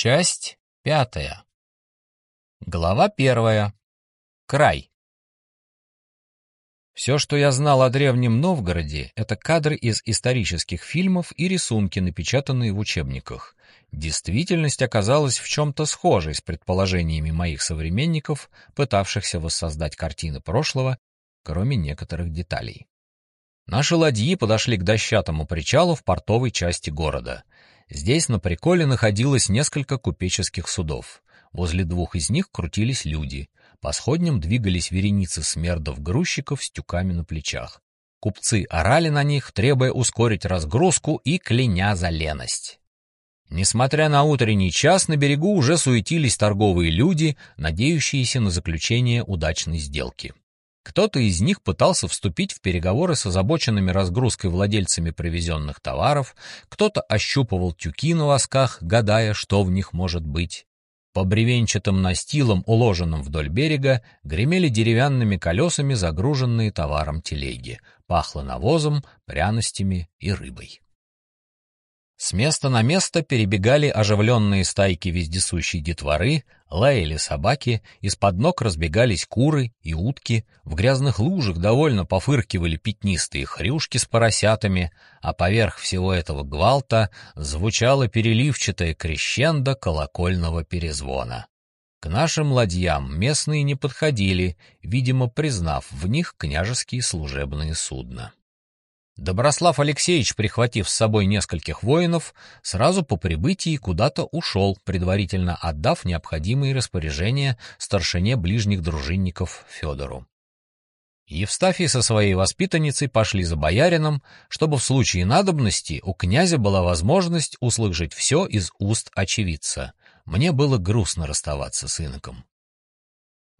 Часть пятая. Глава первая. Край. Все, что я знал о древнем Новгороде, это кадры из исторических фильмов и рисунки, напечатанные в учебниках. Действительность оказалась в чем-то схожей с предположениями моих современников, пытавшихся воссоздать картины прошлого, кроме некоторых деталей. Наши ладьи подошли к дощатому причалу в портовой части города. Здесь на приколе находилось несколько купеческих судов. Возле двух из них крутились люди. По сходням двигались вереницы смердов-грузчиков с тюками на плечах. Купцы орали на них, требуя ускорить разгрузку и кляня за леность. Несмотря на утренний час, на берегу уже суетились торговые люди, надеющиеся на заключение удачной сделки. Кто-то из них пытался вступить в переговоры с озабоченными разгрузкой владельцами привезенных товаров, кто-то ощупывал тюки на восках, гадая, что в них может быть. По бревенчатым настилам, уложенным вдоль берега, гремели деревянными колесами загруженные товаром телеги, пахло навозом, пряностями и рыбой. С места на место перебегали оживленные стайки вездесущей детворы, лаяли собаки, из-под ног разбегались куры и утки, в грязных лужах довольно пофыркивали пятнистые хрюшки с поросятами, а поверх всего этого гвалта звучало переливчатое крещендо колокольного перезвона. К нашим ладьям местные не подходили, видимо, признав в них княжеские служебные судна. Доброслав Алексеевич, прихватив с собой нескольких воинов, сразу по прибытии куда-то ушел, предварительно отдав необходимые распоряжения старшине ближних дружинников Федору. Евстафий со своей воспитанницей пошли за боярином, чтобы в случае надобности у князя была возможность услышать все из уст очевидца. Мне было грустно расставаться с иноком.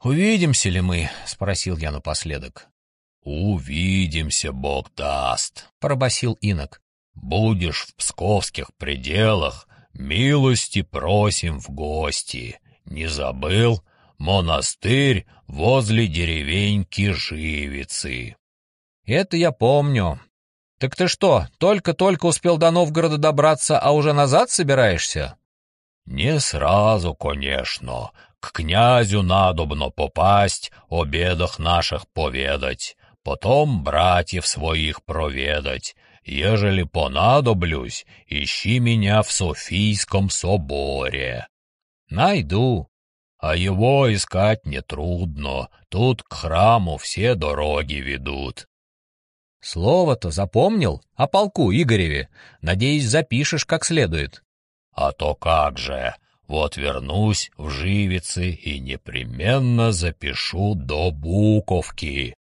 «Увидимся ли мы?» — спросил я напоследок. «Увидимся, Бог даст», — пробасил инок. «Будешь в псковских пределах, милости просим в гости. Не забыл? Монастырь возле деревеньки Живицы». «Это я помню. Так ты что, только-только успел до Новгорода добраться, а уже назад собираешься?» «Не сразу, конечно. К князю надобно попасть, о бедах наших поведать потом братьев своих проведать. Ежели понадоблюсь, ищи меня в Софийском соборе. Найду. А его искать нетрудно, тут к храму все дороги ведут. Слово-то запомнил о полку Игореве. Надеюсь, запишешь как следует. А то как же, вот вернусь в Живицы и непременно запишу до Буковки.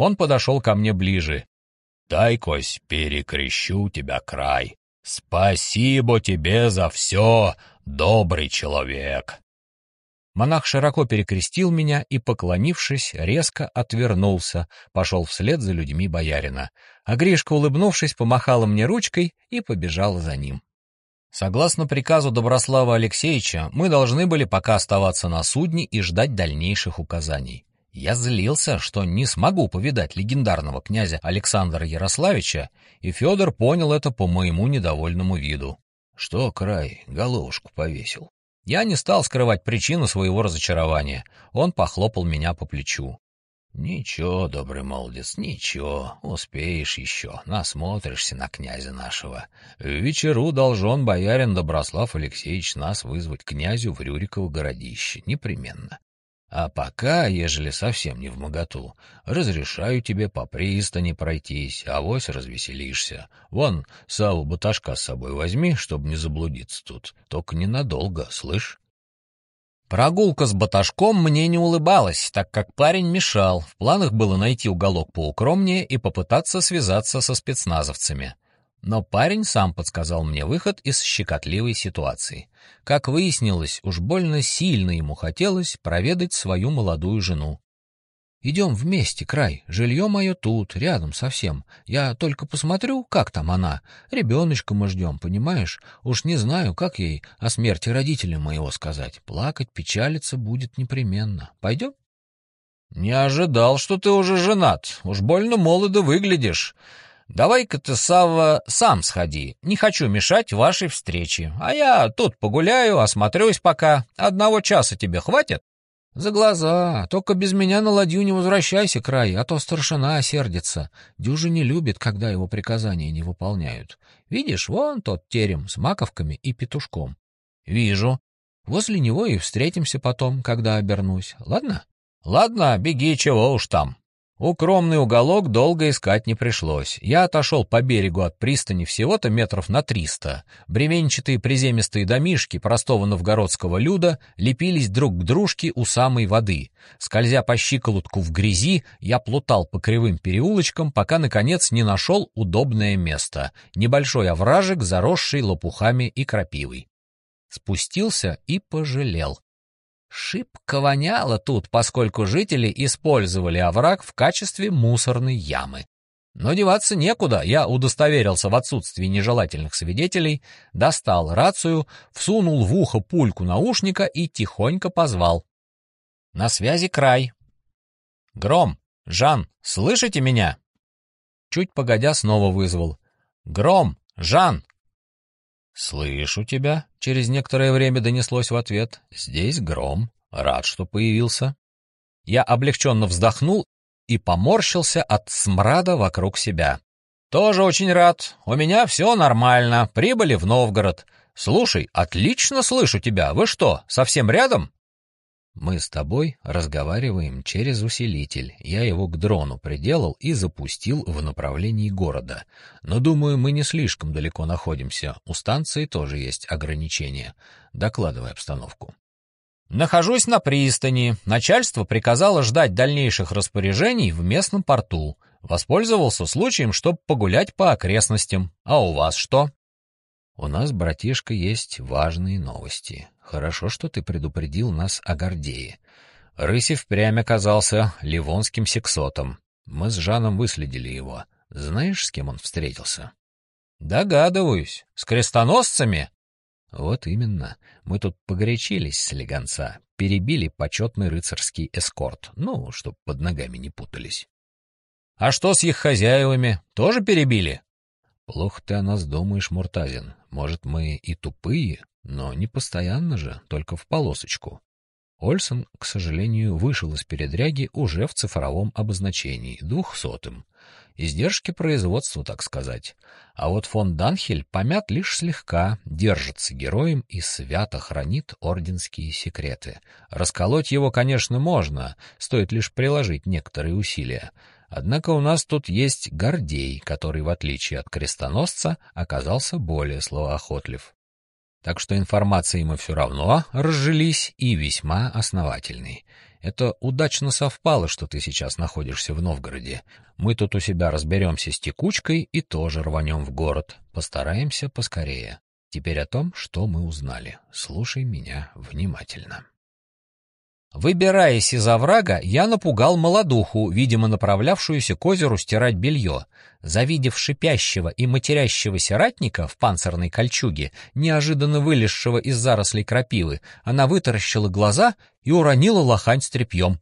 Он подошел ко мне ближе. «Дай, Кось, перекрещу тебя край. Спасибо тебе за все, добрый человек!» Монах широко перекрестил меня и, поклонившись, резко отвернулся, пошел вслед за людьми боярина. А Гришка, улыбнувшись, помахала мне ручкой и побежала за ним. Согласно приказу Доброслава Алексеевича, мы должны были пока оставаться на судне и ждать дальнейших указаний. Я злился, что не смогу повидать легендарного князя Александра Ярославича, и Федор понял это по моему недовольному виду. Что, край, головушку повесил. Я не стал скрывать причину своего разочарования. Он похлопал меня по плечу. «Ничего, добрый молодец, ничего, успеешь еще, насмотришься на князя нашего. В вечеру должен боярин Доброслав Алексеевич нас вызвать князю в Рюриково городище, непременно. А пока, ежели совсем не в моготу, разрешаю тебе по пристани пройтись, авось развеселишься. Вон, Саву Баташка с собой возьми, чтобы не заблудиться тут. Только ненадолго, слышь? Прогулка с Баташком мне не улыбалась, так как парень мешал. В планах было найти уголок поукромнее и попытаться связаться со спецназовцами. Но парень сам подсказал мне выход из щекотливой ситуации. Как выяснилось, уж больно сильно ему хотелось проведать свою молодую жену. «Идем вместе, край. Жилье мое тут, рядом совсем. Я только посмотрю, как там она. Ребеночка мы ждем, понимаешь? Уж не знаю, как ей о смерти родителя моего сказать. Плакать, печалиться будет непременно. Пойдем?» «Не ожидал, что ты уже женат. Уж больно молодо выглядишь. Давай-ка ты, Савва, сам сходи. Не хочу мешать вашей встрече. А я тут погуляю, осмотрюсь пока. Одного часа тебе хватит? За глаза. Только без меня на ладью не возвращайся, край, а то старшина сердится. Дюжи не любит, когда его приказания не выполняют. Видишь, вон тот терем с маковками и петушком. Вижу. Возле него и встретимся потом, когда обернусь. Ладно? Ладно, беги, чего уж там. Укромный уголок долго искать не пришлось. Я отошел по берегу от пристани всего-то метров на триста. Бревенчатые приземистые домишки простого новгородского люда лепились друг к дружке у самой воды. Скользя по щиколотку в грязи, я плутал по кривым переулочкам, пока, наконец, не нашел удобное место — небольшой овражек, заросший лопухами и крапивой. Спустился и пожалел. Шибко воняло тут, поскольку жители использовали овраг в качестве мусорной ямы. Но деваться некуда, я удостоверился в отсутствии нежелательных свидетелей, достал рацию, всунул в ухо пульку наушника и тихонько позвал. «На связи край». «Гром! Жан, слышите меня?» Чуть погодя снова вызвал. «Гром! Жан!» «Слышу тебя», — через некоторое время донеслось в ответ. «Здесь гром. Рад, что появился». Я облегченно вздохнул и поморщился от смрада вокруг себя. «Тоже очень рад. У меня все нормально. Прибыли в Новгород. Слушай, отлично слышу тебя. Вы что, совсем рядом?» Мы с тобой разговариваем через усилитель. Я его к дрону приделал и запустил в направлении города. Но, думаю, мы не слишком далеко находимся. У станции тоже есть ограничения. Докладывай обстановку. Нахожусь на пристани. Начальство приказало ждать дальнейших распоряжений в местном порту. Воспользовался случаем, чтобы погулять по окрестностям. А у вас что? У нас, братишка, есть важные новости. Хорошо, что ты предупредил нас о Гордее. Рысев прямо оказался ливонским сексотом. Мы с Жаном выследили его. Знаешь, с кем он встретился? Догадываюсь. С крестоносцами? Вот именно. Мы тут погорячились с легонца, перебили почетный рыцарский эскорт, ну, чтоб под ногами не путались. А что с их хозяевами? Тоже перебили? Плохо ты о нас думаешь, Муртазин. Может, мы и тупые, но не постоянно же, только в полосочку. Ольсон, к сожалению, вышел из передряги уже в цифровом обозначении, двухсотым. Издержки производства, так сказать. А вот фон Данхель помят лишь слегка, держится героем и свято хранит орденские секреты. Расколоть его, конечно, можно, стоит лишь приложить некоторые усилия. Однако у нас тут есть Гордей, который, в отличие от крестоносца, оказался более словоохотлив. Так что информацией мы все равно разжились и весьма основательной. Это удачно совпало, что ты сейчас находишься в Новгороде. Мы тут у себя разберемся с текучкой и тоже рванем в город. Постараемся поскорее. Теперь о том, что мы узнали. Слушай меня внимательно. Выбираясь из оврага, я напугал молодуху, видимо, направлявшуюся к озеру стирать белье. Завидев шипящего и матерящегося ратника в панцирной кольчуге, неожиданно вылезшего из зарослей крапивы, она вытаращила глаза и уронила лохань с тряпьем.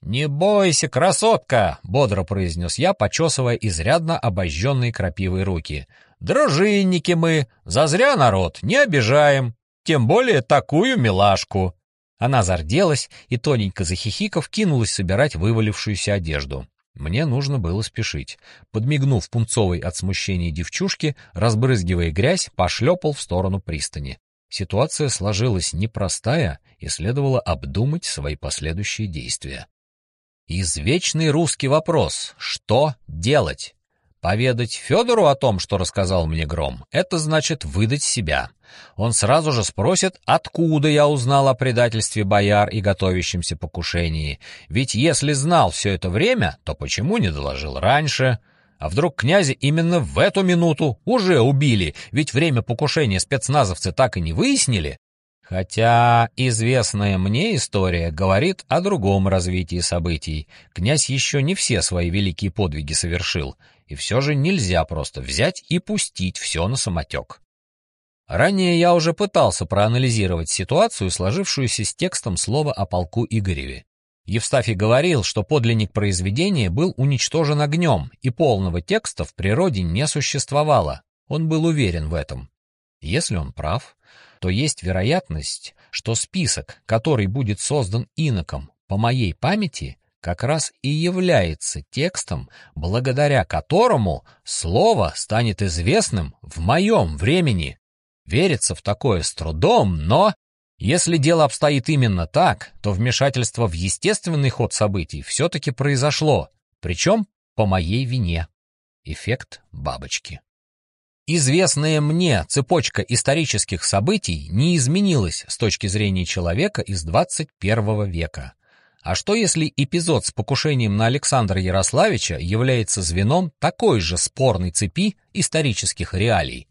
«Не бойся, красотка!» — бодро произнес я, почесывая изрядно обожженные крапивой руки. «Дружинники мы, зазря народ, не обижаем, тем более такую милашку!» Она зарделась и, тоненько захихиков, кинулась собирать вывалившуюся одежду. Мне нужно было спешить. Подмигнув пунцовой от смущения девчушке, разбрызгивая грязь, пошлепал в сторону пристани. Ситуация сложилась непростая, и следовало обдумать свои последующие действия. Извечный русский вопрос «Что делать?» Поведать Федору о том, что рассказал мне Гром, это значит выдать себя. Он сразу же спросит, откуда я узнал о предательстве бояр и готовящемся покушении. Ведь если знал все это время, то почему не доложил раньше? А вдруг князя именно в эту минуту уже убили, ведь время покушения спецназовцы так и не выяснили? Хотя известная мне история говорит о другом развитии событий. Князь еще не все свои великие подвиги совершил, и все же нельзя просто взять и пустить все на самотек. Ранее я уже пытался проанализировать ситуацию, сложившуюся с текстом слова о полку Игореве. Евстафий говорил, что подлинник произведения был уничтожен огнем, и полного текста в природе не существовало. Он был уверен в этом. Если он прав, то есть вероятность, что список, который будет создан иноком по моей памяти, как раз и является текстом, благодаря которому слово станет известным в моем времени. Верится в такое с трудом, но если дело обстоит именно так, то вмешательство в естественный ход событий все-таки произошло, причем по моей вине. Эффект бабочки. Известная мне цепочка исторических событий не изменилась с точки зрения человека из 21 века. А что если эпизод с покушением на Александра Ярославича является звеном такой же спорной цепи исторических реалий?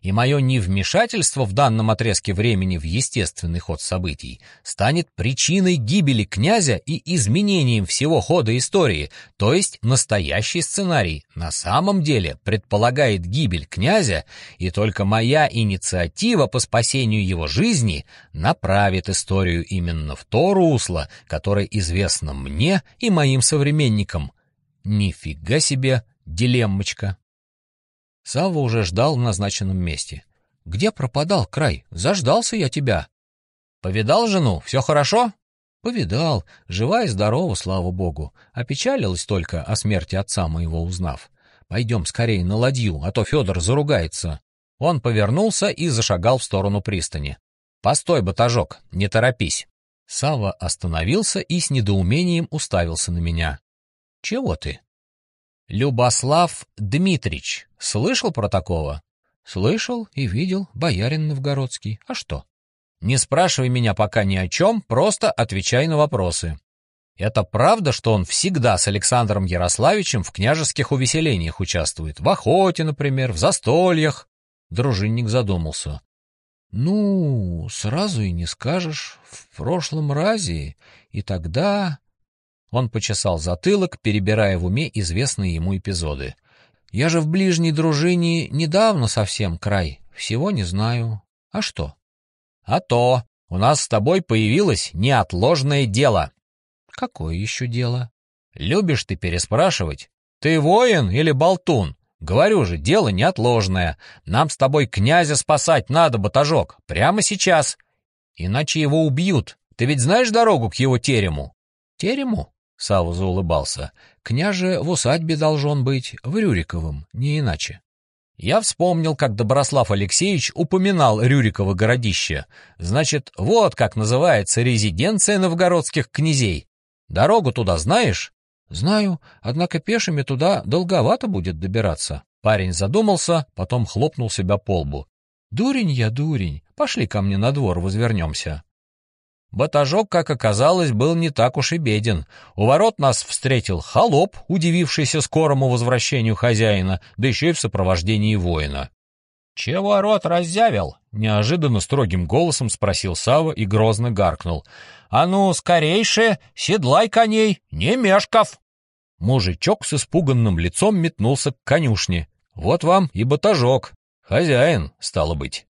И мое невмешательство в данном отрезке времени в естественный ход событий станет причиной гибели князя и изменением всего хода истории, то есть настоящий сценарий на самом деле предполагает гибель князя, и только моя инициатива по спасению его жизни направит историю именно в то русло, которое известно мне и моим современникам. Нифига себе дилеммочка. Савва уже ждал в назначенном месте. «Где пропадал край? Заждался я тебя». «Повидал жену? Все хорошо?» «Повидал. Жива и здорова, слава богу. Опечалилась только о смерти отца моего узнав. Пойдем скорее на ладью, а то Федор заругается». Он повернулся и зашагал в сторону пристани. «Постой, батажок, не торопись». Сава остановился и с недоумением уставился на меня. «Чего ты?» Любослав Дмитрич. Слышал про такого? Слышал и видел, боярин новгородский. А что? Не спрашивай меня пока ни о чем, просто отвечай на вопросы. Это правда, что он всегда с Александром Ярославичем в княжеских увеселениях участвует? В охоте, например, в застольях? Дружинник задумался. Ну, сразу и не скажешь. В прошлом разе и тогда... Он почесал затылок, перебирая в уме известные ему эпизоды. «Я же в ближней дружине недавно совсем край, всего не знаю. А что?» «А то! У нас с тобой появилось неотложное дело». «Какое еще дело?» «Любишь ты переспрашивать? Ты воин или болтун? Говорю же, дело неотложное. Нам с тобой князя спасать надо, батажок, прямо сейчас. Иначе его убьют. Ты ведь знаешь дорогу к его терему?» «Терему?» Савва заулыбался. «Княже в усадьбе должен быть, в Рюриковом, не иначе». Я вспомнил, как Доброслав Алексеевич упоминал Рюриково городище. Значит, вот как называется резиденция новгородских князей. Дорогу туда знаешь? Знаю, однако пешими туда долговато будет добираться. Парень задумался, потом хлопнул себя по лбу. Дурень я, дурень, пошли ко мне на двор, возвернемся. Батажок, как оказалось, был не так уж и беден. У ворот нас встретил холоп, удивившийся скорому возвращению хозяина, да еще и в сопровождении воина. «Чего рот раззявил?» — неожиданно строгим голосом спросил Сава и грозно гаркнул. «А ну, скорейше, седлай коней, не мешков!» Мужичок с испуганным лицом метнулся к конюшне. «Вот вам и батажок. Хозяин, стало быть».